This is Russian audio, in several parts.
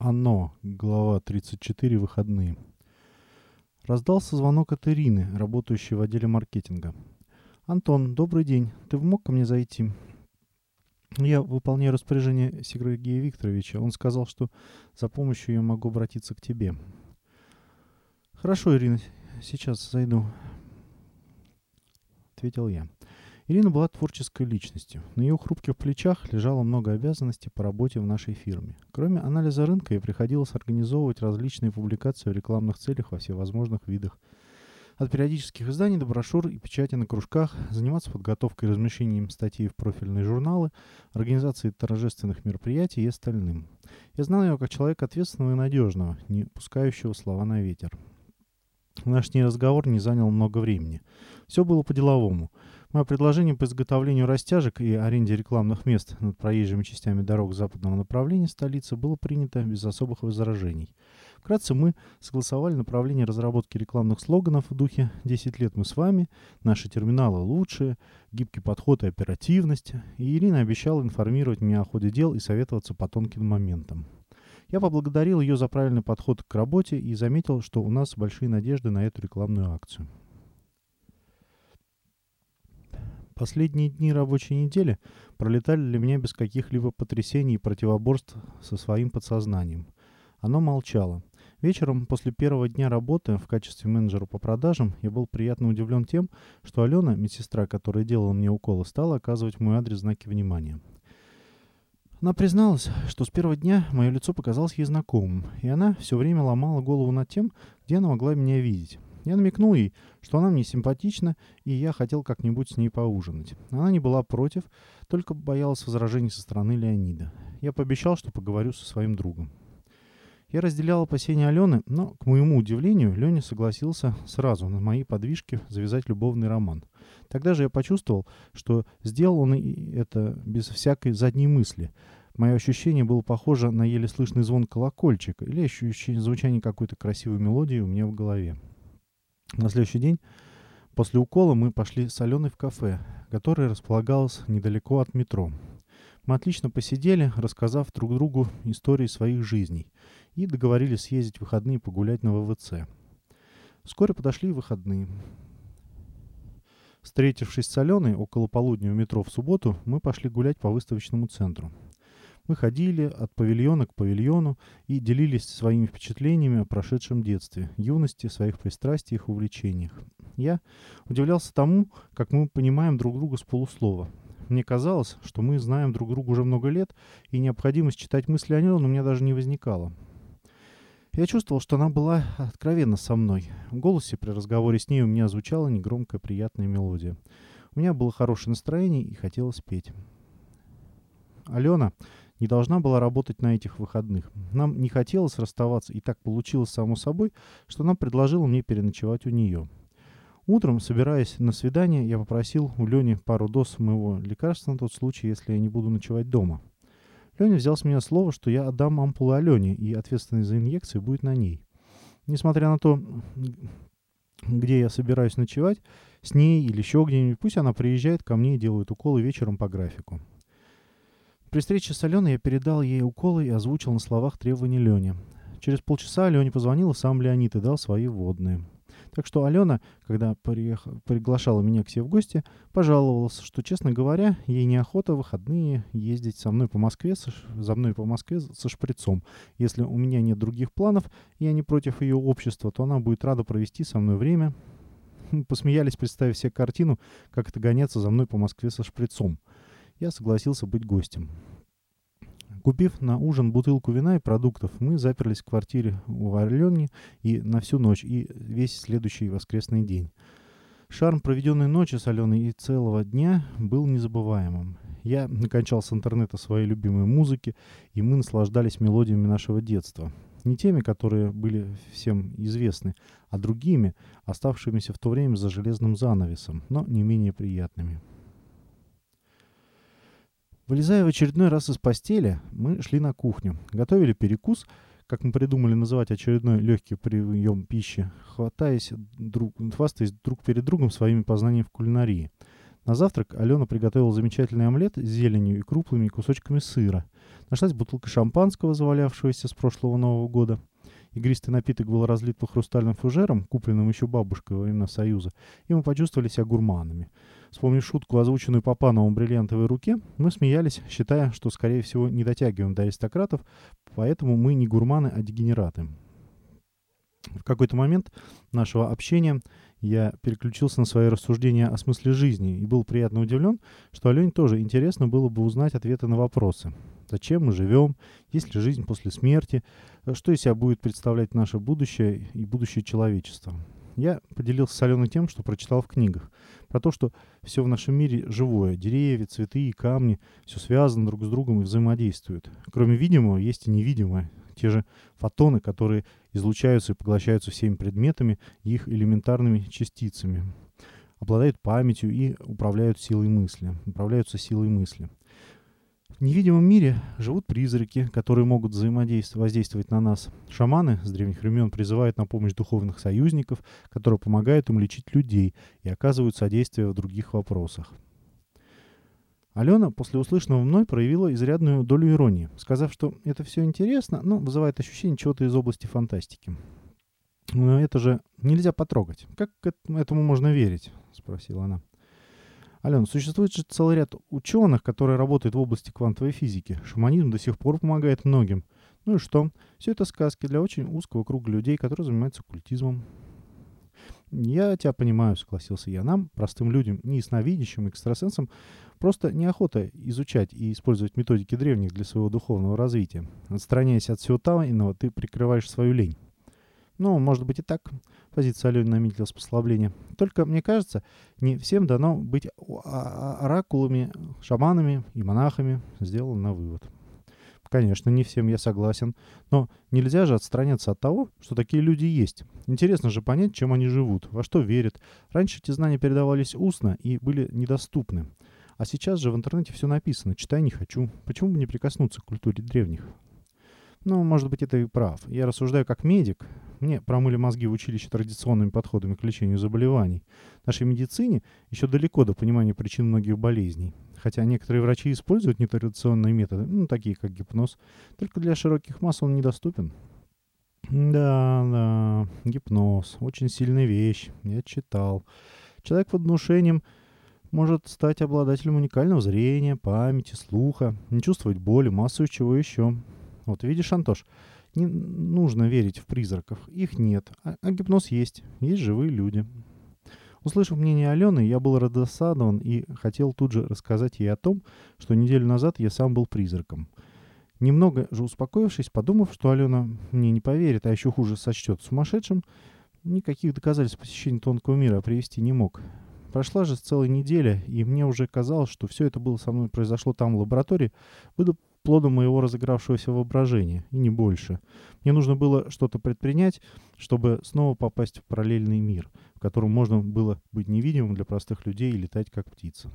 Оно. Глава 34. Выходные. Раздался звонок от Ирины, работающей в отделе маркетинга. «Антон, добрый день. Ты мог ко мне зайти?» Я выполняю распоряжение Сергея Викторовича. Он сказал, что за помощью я могу обратиться к тебе. «Хорошо, Ирина, сейчас зайду», — ответил я. Ирина была творческой личностью. На ее хрупких плечах лежало много обязанностей по работе в нашей фирме. Кроме анализа рынка, ей приходилось организовывать различные публикации в рекламных целях во всевозможных видах. От периодических изданий до брошюр и печати на кружках, заниматься подготовкой и размещением статей в профильные журналы, организацией торжественных мероприятий и остальным. Я знал ее как человека ответственного и надежного, не пускающего слова на ветер. Наш с разговор не занял много времени. Все было по-деловому. Мое предложение по изготовлению растяжек и аренде рекламных мест над проезжими частями дорог западного направления столицы было принято без особых возражений. Вкратце мы согласовали направление разработки рекламных слоганов в духе «10 лет мы с вами», «Наши терминалы лучшие», «Гибкий подход и оперативность», и Ирина обещала информировать меня о ходе дел и советоваться по тонким моментам. Я поблагодарил ее за правильный подход к работе и заметил, что у нас большие надежды на эту рекламную акцию. Последние дни рабочей недели пролетали для меня без каких-либо потрясений и противоборств со своим подсознанием. Оно молчало. Вечером, после первого дня работы в качестве менеджера по продажам, я был приятно удивлен тем, что Алена, медсестра, которая делала мне уколы, стала оказывать мой адрес знаки внимания. Она призналась, что с первого дня мое лицо показалось ей знакомым, и она все время ломала голову над тем, где она могла меня видеть. Я намекнул ей, что она мне симпатична, и я хотел как-нибудь с ней поужинать. Она не была против, только боялась возражений со стороны Леонида. Я пообещал, что поговорю со своим другом. Я разделял опасения Алены, но, к моему удивлению, Леня согласился сразу на мои подвижки завязать любовный роман. Тогда же я почувствовал, что сделал он это без всякой задней мысли. Мое ощущение было похоже на еле слышный звон колокольчика или ощущение звучания какой-то красивой мелодии у меня в голове. На следующий день после укола мы пошли с Аленой в кафе, которое располагалось недалеко от метро. Мы отлично посидели, рассказав друг другу истории своих жизней, и договорились съездить в выходные погулять на ВВЦ. Вскоре подошли выходные. Встретившись с Аленой около полудня в метро в субботу, мы пошли гулять по выставочному центру. Мы ходили от павильона к павильону и делились своими впечатлениями о прошедшем детстве, юности, своих пристрастиях и увлечениях. Я удивлялся тому, как мы понимаем друг друга с полуслова. Мне казалось, что мы знаем друг друга уже много лет, и необходимость читать мысли о нем у меня даже не возникала. Я чувствовал, что она была откровенна со мной. В голосе при разговоре с ней у меня звучала негромкая приятная мелодия. У меня было хорошее настроение и хотелось петь. Алена не должна была работать на этих выходных. Нам не хотелось расставаться, и так получилось само собой, что она предложила мне переночевать у нее. Утром, собираясь на свидание, я попросил у Лени пару доз моего лекарства на тот случай, если я не буду ночевать дома. Леня взял с меня слово, что я отдам ампулы Алене, и ответственность за инъекции будет на ней. Несмотря на то, где я собираюсь ночевать, с ней или еще где-нибудь, пусть она приезжает ко мне и делает уколы вечером по графику. При встрече с Аленой я передал ей уколы и озвучил на словах требования Лене. Через полчаса Лене позвонил сам Леонид и дал свои вводные. Так что Алена, когда приехала, приглашала меня к себе в гости, пожаловалась, что, честно говоря, ей неохота в выходные ездить со мной по Москве, со, за мной по Москве со шприцом. Если у меня нет других планов, и я не против ее общества, то она будет рада провести со мной время. Посмеялись, представив себе картину, как это гоняться за мной по Москве со шприцом я согласился быть гостем. Купив на ужин бутылку вина и продуктов, мы заперлись в квартире у Орленни и на всю ночь, и весь следующий воскресный день. Шарм проведенной ночи с Аленой и целого дня был незабываемым. Я накончал с интернета своей любимой музыки, и мы наслаждались мелодиями нашего детства. Не теми, которые были всем известны, а другими, оставшимися в то время за железным занавесом, но не менее приятными. Вылезая в очередной раз из постели, мы шли на кухню. Готовили перекус, как мы придумали называть очередной легкий прием пищи, хватаясь друг, хвастаясь друг перед другом своими познаниями в кулинарии. На завтрак Алена приготовила замечательный омлет с зеленью и крупными кусочками сыра. Нашлась бутылка шампанского, завалявшегося с прошлого Нового года. Игристый напиток был разлит по хрустальным фужерам, купленным еще бабушкой во времена Союза, и мы почувствовали себя гурманами. Вспомнив шутку, озвученную Папановым бриллиантовой руке, мы смеялись, считая, что, скорее всего, не дотягиваем до аристократов, поэтому мы не гурманы, а дегенераты. В какой-то момент нашего общения я переключился на свои рассуждения о смысле жизни и был приятно удивлен, что Алене тоже интересно было бы узнать ответы на вопросы. Зачем мы живем? Есть ли жизнь после смерти? Что из себя будет представлять наше будущее и будущее человечества? Я поделился с Аленой тем, что прочитал в книгах. Про то, что все в нашем мире живое. Деревья, цветы камни. Все связано друг с другом и взаимодействует. Кроме видимого, есть и невидимое. Те же фотоны, которые излучаются и поглощаются всеми предметами их элементарными частицами. Обладают памятью и управляют силой мысли. Управляются силой мысли. В невидимом мире живут призраки, которые могут взаимодействовать, воздействовать на нас. Шаманы с древних времен призывают на помощь духовных союзников, которые помогают им лечить людей и оказывают содействие в других вопросах. Алена после услышанного мной проявила изрядную долю иронии, сказав, что это все интересно, но вызывает ощущение чего-то из области фантастики. «Но это же нельзя потрогать. Как этому можно верить?» — спросила она. Алена, существует же целый ряд ученых, которые работают в области квантовой физики. Шаманизм до сих пор помогает многим. Ну и что? Все это сказки для очень узкого круга людей, которые занимаются культизмом. «Я тебя понимаю», — согласился я. «Нам, простым людям, не ясновидящим, экстрасенсам, просто неохота изучать и использовать методики древних для своего духовного развития. Отстраняясь от всего тайного, ты прикрываешь свою лень». Ну, может быть и так. Позиция Алены наметила с послабления. Только, мне кажется, не всем дано быть а, а, оракулами, шаманами и монахами. Сделал на вывод. Конечно, не всем я согласен. Но нельзя же отстраняться от того, что такие люди есть. Интересно же понять, чем они живут, во что верят. Раньше эти знания передавались устно и были недоступны. А сейчас же в интернете все написано. Читай не хочу. Почему бы не прикоснуться к культуре древних? Ну, может быть, это и прав. Я рассуждаю как медик. Мне промыли мозги в училище традиционными подходами к лечению заболеваний. Нашей медицине еще далеко до понимания причин многих болезней. Хотя некоторые врачи используют нетрадиционные методы, ну, такие как гипноз. Только для широких масс он недоступен. Да, да, гипноз. Очень сильная вещь. Я читал. Человек под внушением может стать обладателем уникального зрения, памяти, слуха, не чувствовать боли, массу чего еще. Вот видишь, Антош, не нужно верить в призраков. Их нет. А, а гипноз есть. Есть живые люди. Услышав мнение Алены, я был раздосадован и хотел тут же рассказать ей о том, что неделю назад я сам был призраком. Немного же успокоившись, подумав, что Алена мне не поверит, а еще хуже сочтет сумасшедшим, никаких доказательств посещения тонкого мира привести не мог. Прошла же целая неделя, и мне уже казалось, что все это было со мной произошло там в лаборатории, буду плодом моего разыгравшегося воображения, и не больше. Мне нужно было что-то предпринять, чтобы снова попасть в параллельный мир, в котором можно было быть невидимым для простых людей и летать как птица.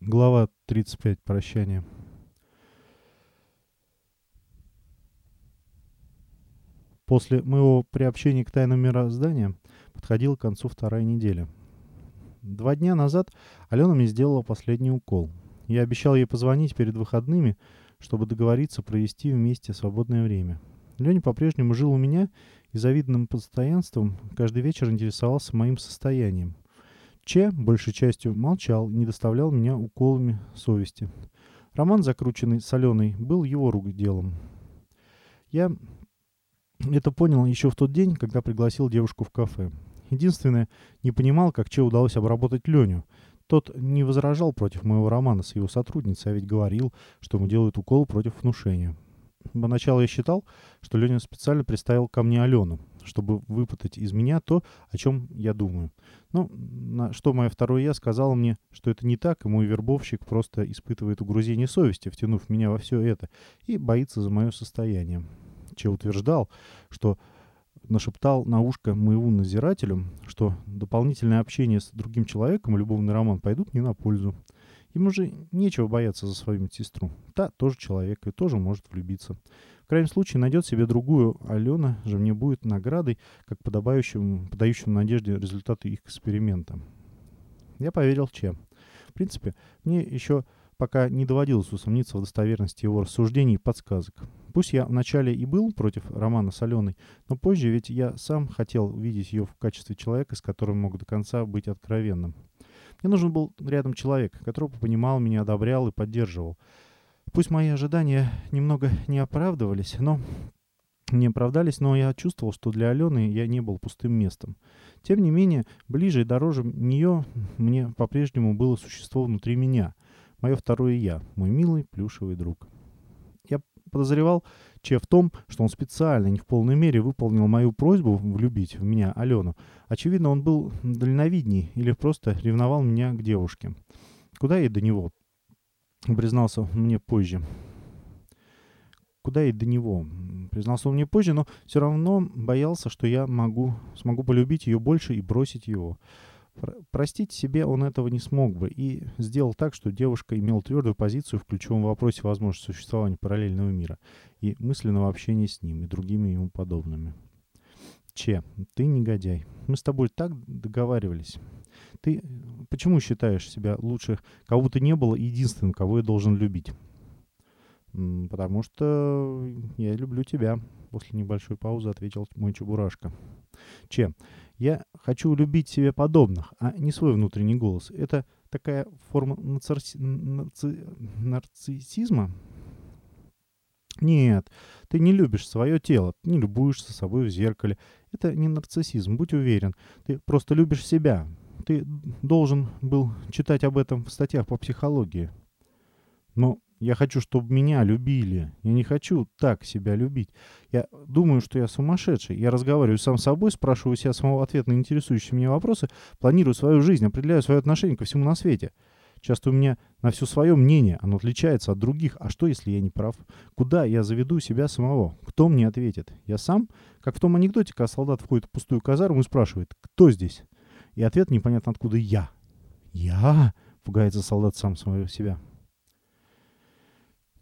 Глава 35. Прощание. После моего приобщения к тайнам мироздания подходила к концу вторая неделя – Два дня назад Алена мне сделала последний укол. Я обещал ей позвонить перед выходными, чтобы договориться провести вместе свободное время. Леня по-прежнему жил у меня и завидным постоянством каждый вечер интересовался моим состоянием. Че, большей частью, молчал и не доставлял меня уколами совести. Роман, закрученный с Аленой, был его рук делом. Я это понял еще в тот день, когда пригласил девушку в кафе. Единственное, не понимал, как Че удалось обработать Леню. Тот не возражал против моего романа с его сотрудницей, а ведь говорил, что ему делают укол против внушения. Поначалу я считал, что Леня специально приставил ко мне Алену, чтобы выпытать из меня то, о чем я думаю. Но на что мое второе «я» сказала мне, что это не так, и мой вербовщик просто испытывает угрызение совести, втянув меня во все это, и боится за мое состояние. Че утверждал, что нашептал на ушко моему назирателю, что дополнительное общение с другим человеком и любовный роман пойдут не на пользу. Ему же нечего бояться за свою медсестру. Та тоже человек и тоже может влюбиться. В крайнем случае найдет себе другую. Алена же мне будет наградой, как подобающим, подающим надежде результаты их эксперимента. Я поверил Че. В принципе, мне еще пока не доводилось усомниться в достоверности его рассуждений и подсказок. Пусть я вначале и был против романа с Аленой, но позже ведь я сам хотел видеть ее в качестве человека, с которым мог до конца быть откровенным. Мне нужен был рядом человек, который понимал меня, одобрял и поддерживал. Пусть мои ожидания немного не оправдывались, но не оправдались, но я чувствовал, что для Алены я не был пустым местом. Тем не менее, ближе и дороже нее мне по-прежнему было существо внутри меня, мое второе «я», мой милый плюшевый друг. Подозревал Че в том, что он специально, не в полной мере, выполнил мою просьбу влюбить в меня Алену. Очевидно, он был дальновидней или просто ревновал меня к девушке. Куда ей до него? Признался мне позже. Куда ей до него? Признался он мне позже, но все равно боялся, что я могу, смогу полюбить ее больше и бросить его. Простить себе он этого не смог бы и сделал так, что девушка имела твердую позицию в ключевом вопросе возможности существования параллельного мира и мысленного общения с ним и другими ему подобными. Че, ты негодяй. Мы с тобой так договаривались. Ты почему считаешь себя лучше, кого бы ты не было, единственным, кого я должен любить? Потому что я люблю тебя. После небольшой паузы ответил мой чебурашка. Че, я хочу любить себе подобных, а не свой внутренний голос. Это такая форма нацарси... нарци... нарциссизма? Нет, ты не любишь свое тело, не любуешься собой в зеркале. Это не нарциссизм, будь уверен. Ты просто любишь себя. Ты должен был читать об этом в статьях по психологии. Но я хочу, чтобы меня любили. Я не хочу так себя любить. Я думаю, что я сумасшедший. Я разговариваю сам с собой, спрашиваю себя самого ответ на интересующие меня вопросы, планирую свою жизнь, определяю свое отношение ко всему на свете. Часто у меня на все свое мнение, оно отличается от других. А что, если я не прав? Куда я заведу себя самого? Кто мне ответит? Я сам? Как в том анекдоте, когда солдат входит в пустую казарму и спрашивает, кто здесь? И ответ непонятно откуда «я». «Я?» — пугается солдат сам самого себя.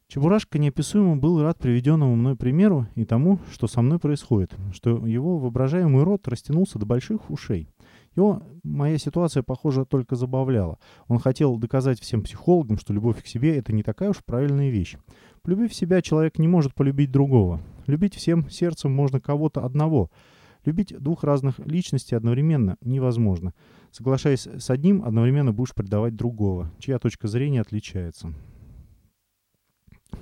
Чебурашка неописуемо был рад приведенному мной примеру и тому, что со мной происходит, что его воображаемый рот растянулся до больших ушей. Его моя ситуация, похоже, только забавляла. Он хотел доказать всем психологам, что любовь к себе — это не такая уж правильная вещь. Полюбив себя, человек не может полюбить другого. Любить всем сердцем можно кого-то одного. Любить двух разных личностей одновременно невозможно. Соглашаясь с одним, одновременно будешь предавать другого, чья точка зрения отличается.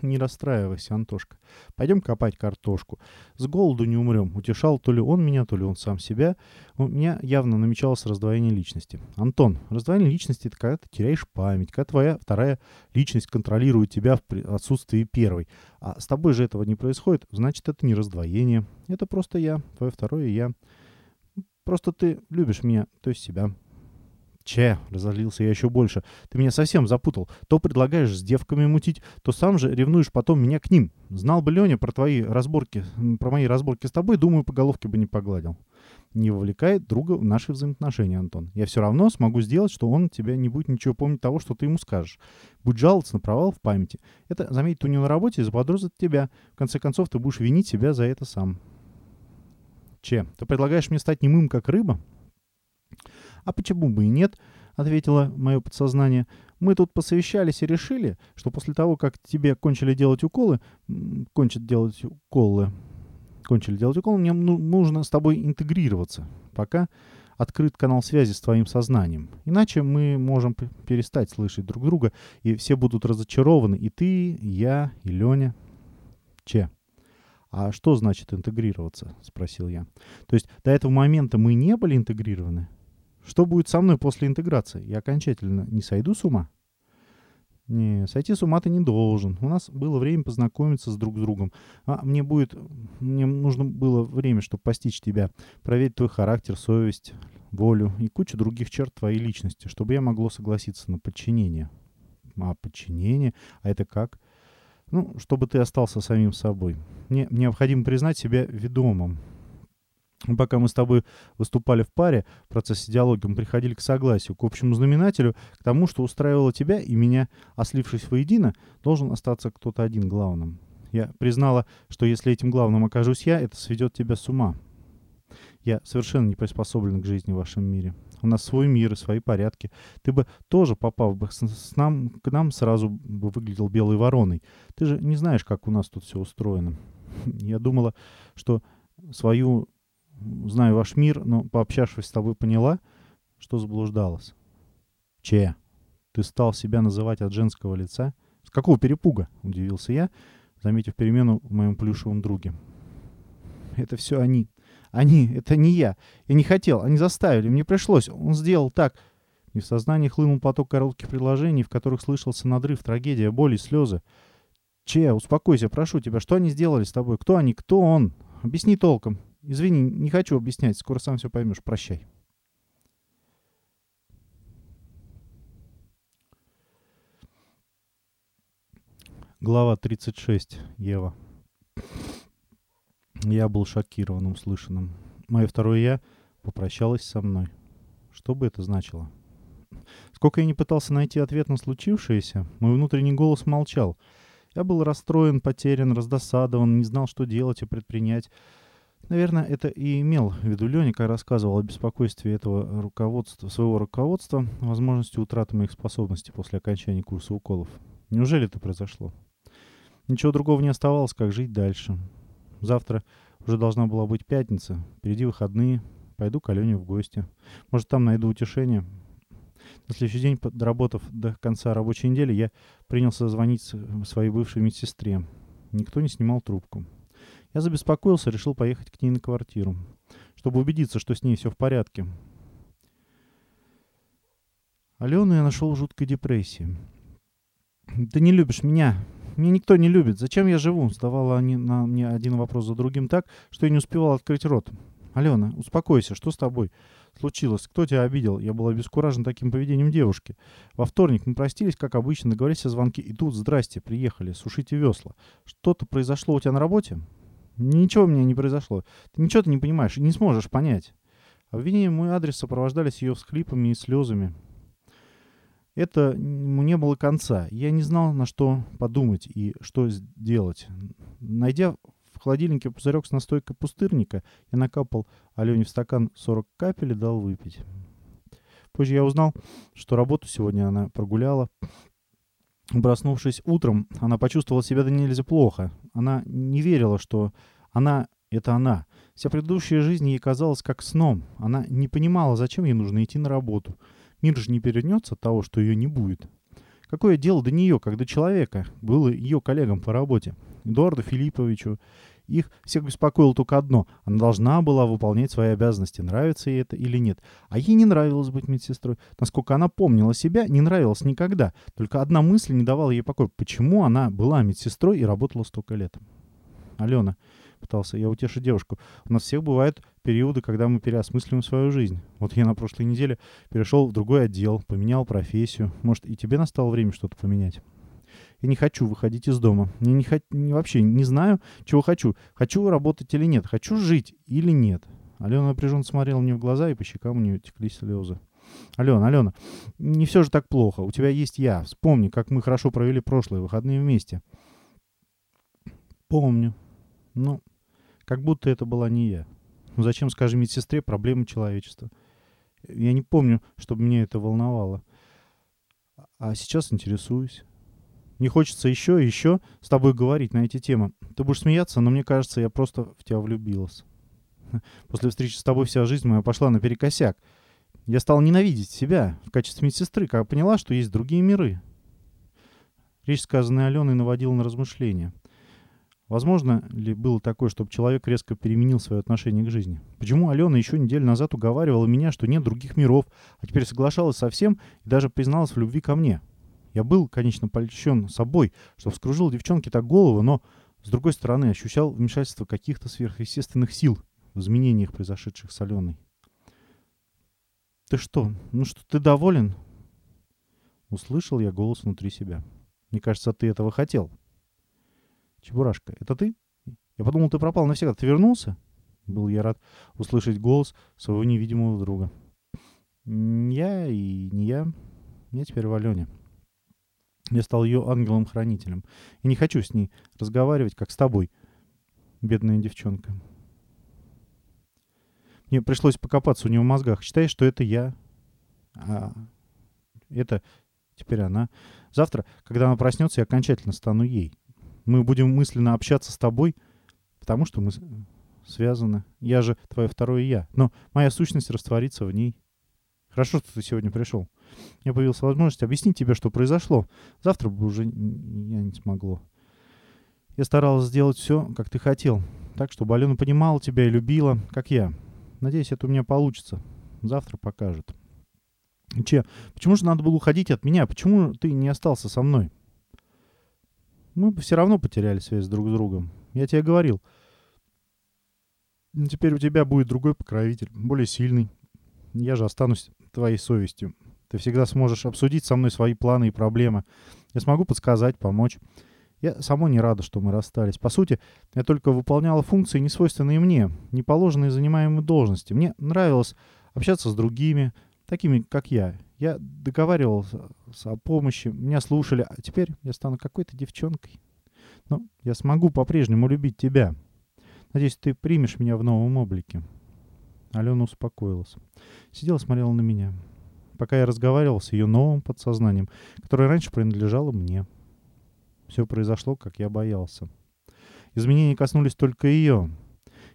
Не расстраивайся, Антошка. Пойдем копать картошку. С голоду не умрем. Утешал то ли он меня, то ли он сам себя. У меня явно намечалось раздвоение личности. Антон, раздвоение личности — это когда ты теряешь память, когда твоя вторая личность контролирует тебя в отсутствии первой. А с тобой же этого не происходит, значит, это не раздвоение. Это просто я, твое второе я. Просто ты любишь меня, то есть себя. Че, разозлился я еще больше. Ты меня совсем запутал. То предлагаешь с девками мутить, то сам же ревнуешь потом меня к ним. Знал бы Леня про твои разборки, про мои разборки с тобой, думаю, по головке бы не погладил. Не вовлекает друга в наши взаимоотношения, Антон. Я все равно смогу сделать, что он тебя не будет ничего помнить того, что ты ему скажешь. Будь жаловаться на провал в памяти. Это, заметь, у него на работе и заподозрит тебя. В конце концов, ты будешь винить себя за это сам. Че, ты предлагаешь мне стать немым, как рыба? «А почему бы и нет?» — ответило мое подсознание. «Мы тут посовещались и решили, что после того, как тебе кончили делать уколы, кончат делать уколы, кончили делать уколы, мне ну, нужно с тобой интегрироваться, пока открыт канал связи с твоим сознанием. Иначе мы можем перестать слышать друг друга, и все будут разочарованы, и ты, и я, и Леня. Че?» «А что значит интегрироваться?» — спросил я. «То есть до этого момента мы не были интегрированы?» Что будет со мной после интеграции? Я окончательно не сойду с ума? Не, сойти с ума ты не должен. У нас было время познакомиться с друг с другом. А мне будет... Мне нужно было время, чтобы постичь тебя, проверить твой характер, совесть, волю и кучу других черт твоей личности, чтобы я могло согласиться на подчинение. А подчинение? А это как? Ну, чтобы ты остался самим собой. Мне необходимо признать себя ведомым, пока мы с тобой выступали в паре в процессе диалога, мы приходили к согласию, к общему знаменателю, к тому, что устраивало тебя и меня, а слившись воедино, должен остаться кто-то один главным. Я признала, что если этим главным окажусь я, это сведет тебя с ума. Я совершенно не приспособлен к жизни в вашем мире. У нас свой мир и свои порядки. Ты бы тоже, попав бы с, с нам, к нам, сразу бы выглядел белой вороной. Ты же не знаешь, как у нас тут все устроено. Я думала, что свою... Знаю ваш мир, но, пообщавшись с тобой, поняла, что заблуждалась. Че? Ты стал себя называть от женского лица? С какого перепуга? Удивился я, заметив перемену в моем плюшевом друге. Это все они. Они, это не я. Я не хотел, они заставили, мне пришлось. Он сделал так. И в сознании хлынул поток коротких предложений, в которых слышался надрыв, трагедия, боль и слезы. Че, успокойся, прошу тебя, что они сделали с тобой? Кто они, кто он? Объясни толком. Извини, не хочу объяснять, скоро сам все поймешь. Прощай. Глава 36. Ева. Я был шокирован услышанным. Мое второе «я» попрощалось со мной. Что бы это значило? Сколько я не пытался найти ответ на случившееся, мой внутренний голос молчал. Я был расстроен, потерян, раздосадован, не знал, что делать и предпринять. Наверное, это и имел в виду Леня, когда рассказывал о беспокойстве этого руководства, своего руководства, возможности утраты моих способностей после окончания курса уколов. Неужели это произошло? Ничего другого не оставалось, как жить дальше. Завтра уже должна была быть пятница. Впереди выходные. Пойду к Алене в гости. Может, там найду утешение. На следующий день, доработав до конца рабочей недели, я принялся звонить своей бывшей медсестре. Никто не снимал трубку. Я забеспокоился, решил поехать к ней на квартиру, чтобы убедиться, что с ней все в порядке. Алену я нашел в жуткой депрессии. «Ты не любишь меня», меня никто не любит. Зачем я живу?» Задавала они на мне один вопрос за другим так, что я не успевал открыть рот. «Алена, успокойся, что с тобой?» «Случилось. Кто тебя обидел?» Я был обескуражен таким поведением девушки. Во вторник мы простились, как обычно, договорились о звонке. И тут, здрасте, приехали, сушите весла. Что-то произошло у тебя на работе? Ничего у меня не произошло. Ты ничего ты не понимаешь и не сможешь понять. Обвинения в мой адрес сопровождались ее всхлипами и слезами. Это не было конца. Я не знал, на что подумать и что сделать. Найдя в холодильнике пузырек с настойкой пустырника, я накапал Алене в стакан 40 капель и дал выпить. Позже я узнал, что работу сегодня она прогуляла. Проснувшись утром, она почувствовала себя до нельзя плохо. Она не верила, что она — это она. Вся предыдущая жизнь ей казалась как сном. Она не понимала, зачем ей нужно идти на работу — Мир же не перевернется от того, что ее не будет. Какое дело до нее, как до человека, было ее коллегам по работе, Эдуарду Филипповичу. Их всех беспокоило только одно. Она должна была выполнять свои обязанности, нравится ей это или нет. А ей не нравилось быть медсестрой. Насколько она помнила себя, не нравилось никогда. Только одна мысль не давала ей покоя. Почему она была медсестрой и работала столько лет? Алена, пытался я утешить девушку. У нас всех бывают периоды, когда мы переосмысливаем свою жизнь. Вот я на прошлой неделе перешел в другой отдел, поменял профессию. Может, и тебе настало время что-то поменять? Я не хочу выходить из дома. Я не хочу, вообще не знаю, чего хочу. Хочу работать или нет. Хочу жить или нет. Алена напряженно смотрела мне в глаза, и по щекам у нее текли слезы. Алена, Алена, не все же так плохо. У тебя есть я. Вспомни, как мы хорошо провели прошлые выходные вместе. Помню. Ну, как будто это была не я. Ну зачем, скажем, медсестре проблемы человечества? Я не помню, чтобы меня это волновало. А сейчас интересуюсь. Не хочется еще и еще с тобой говорить на эти темы. Ты будешь смеяться, но мне кажется, я просто в тебя влюбилась. После встречи с тобой вся жизнь моя пошла наперекосяк. Я стал ненавидеть себя в качестве медсестры, когда поняла, что есть другие миры. Речь, сказанная Аленой, наводила на размышления — Возможно ли было такое, чтобы человек резко переменил свое отношение к жизни? Почему Алена еще неделю назад уговаривала меня, что нет других миров, а теперь соглашалась со всем и даже призналась в любви ко мне? Я был, конечно, польщен собой, что вскружил девчонке так голову, но, с другой стороны, ощущал вмешательство каких-то сверхъестественных сил в изменениях, произошедших с Аленой. «Ты что? Ну что, ты доволен?» Услышал я голос внутри себя. «Мне кажется, ты этого хотел». Чебурашка, это ты? Я подумал, ты пропал навсегда. Ты вернулся? Был я рад услышать голос своего невидимого друга. Я и не я. Я теперь в Алене. Я стал ее ангелом-хранителем. И не хочу с ней разговаривать, как с тобой, бедная девчонка. Мне пришлось покопаться у нее в мозгах. Считаешь, что это я? А это теперь она. Завтра, когда она проснется, я окончательно стану ей. Мы будем мысленно общаться с тобой, потому что мы связаны. Я же твое второе я. Но моя сущность растворится в ней. Хорошо, что ты сегодня пришел. У меня появилась возможность объяснить тебе, что произошло. Завтра бы уже я не смогло. Я старалась сделать все, как ты хотел. Так, чтобы Алена понимала тебя и любила, как я. Надеюсь, это у меня получится. Завтра покажет. Че, почему же надо было уходить от меня? Почему ты не остался со мной? Мы бы все равно потеряли связь друг с другом. Я тебе говорил. Теперь у тебя будет другой покровитель, более сильный. Я же останусь твоей совестью. Ты всегда сможешь обсудить со мной свои планы и проблемы. Я смогу подсказать, помочь. Я само не рада, что мы расстались. По сути, я только выполняла функции, не свойственные мне, не положенные занимаемой должности. Мне нравилось общаться с другими, такими, как я. Я договаривался о помощи, меня слушали, а теперь я стану какой-то девчонкой. Но я смогу по-прежнему любить тебя. Надеюсь, ты примешь меня в новом облике. Алена успокоилась. Сидела, смотрела на меня. Пока я разговаривал с ее новым подсознанием, которое раньше принадлежало мне. Все произошло, как я боялся. Изменения коснулись только ее.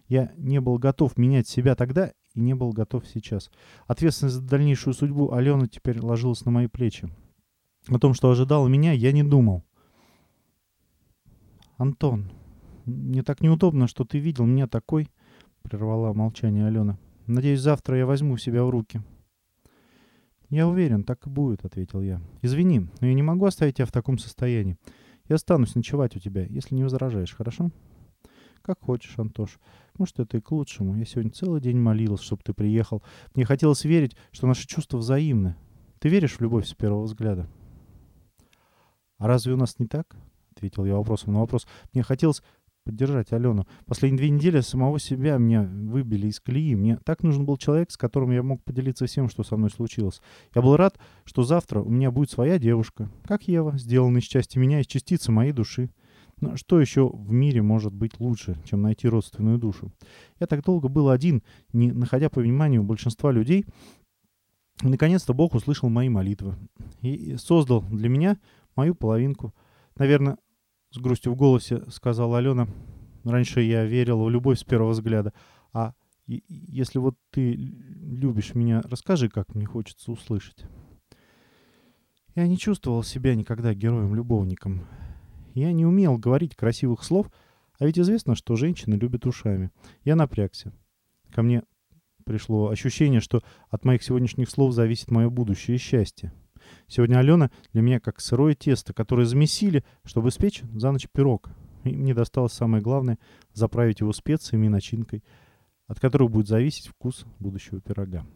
Я не был готов менять себя тогда и не был готов сейчас. Ответственность за дальнейшую судьбу Алены теперь ложилась на мои плечи. О том, что ожидало меня, я не думал. «Антон, мне так неудобно, что ты видел меня такой», — прервала молчание Алена. «Надеюсь, завтра я возьму себя в руки». «Я уверен, так и будет», — ответил я. «Извини, но я не могу оставить тебя в таком состоянии. Я останусь ночевать у тебя, если не возражаешь, хорошо? Как хочешь, Антош. Может, это и к лучшему. Я сегодня целый день молилась, чтобы ты приехал. Мне хотелось верить, что наши чувства взаимны. Ты веришь в любовь с первого взгляда? А разве у нас не так? Ответил я вопросом на вопрос. Мне хотелось поддержать Алену. Последние две недели самого себя меня выбили из колеи. Мне так нужен был человек, с которым я мог поделиться всем, что со мной случилось. Я был рад, что завтра у меня будет своя девушка, как Ева, сделанная из части меня, из частицы моей души. Но что еще в мире может быть лучше, чем найти родственную душу? Я так долго был один, не находя по вниманию большинства людей. Наконец-то Бог услышал мои молитвы и создал для меня мою половинку. Наверное, с грустью в голосе сказала Алена. Раньше я верила в любовь с первого взгляда. А если вот ты любишь меня, расскажи, как мне хочется услышать. Я не чувствовал себя никогда героем-любовником. Я не умел говорить красивых слов, а ведь известно, что женщины любят ушами. Я напрягся. Ко мне пришло ощущение, что от моих сегодняшних слов зависит мое будущее счастье. Сегодня Алена для меня как сырое тесто, которое замесили, чтобы испечь за ночь пирог. И мне досталось самое главное — заправить его специями и начинкой, от которого будет зависеть вкус будущего пирога.